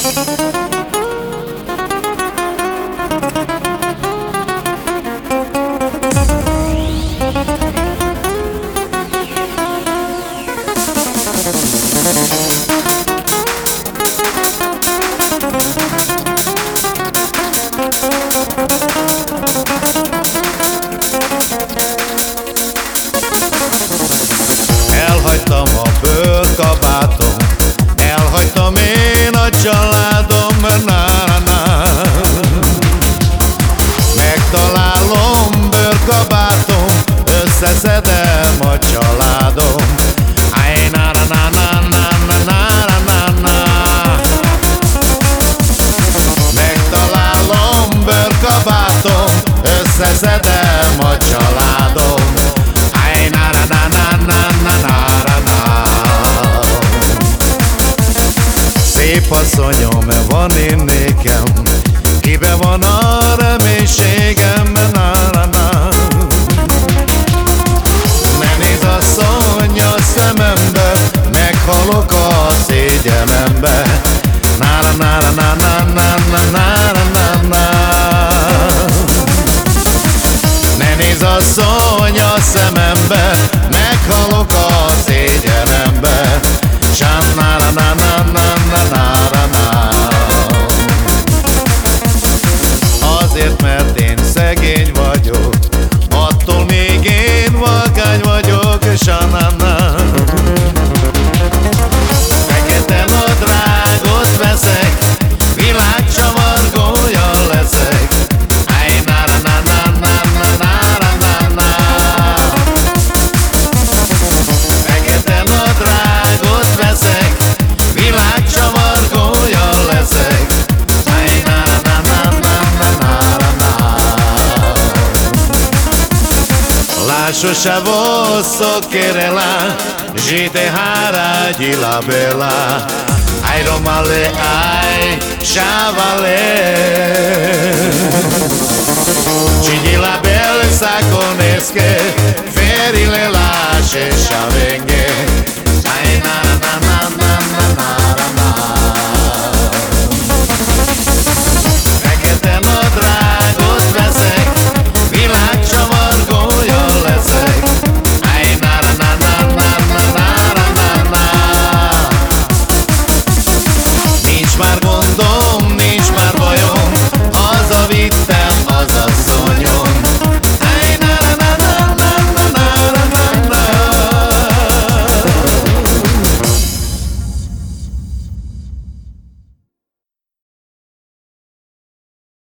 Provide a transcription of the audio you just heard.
Música Összeszedem a családom Ay, na, na, na, na, na, na, na, Összeszedem a családom Ay, na, na, na, na, na, na, na. Szép asszonyom van én nékem na na na na na na na Ne nézz asszony a szemembe, meghalok a šošavo sokerela, žite haradila bela. Aj romale, aj šavale. Činila bel sa koneske, ferile laše šavenge.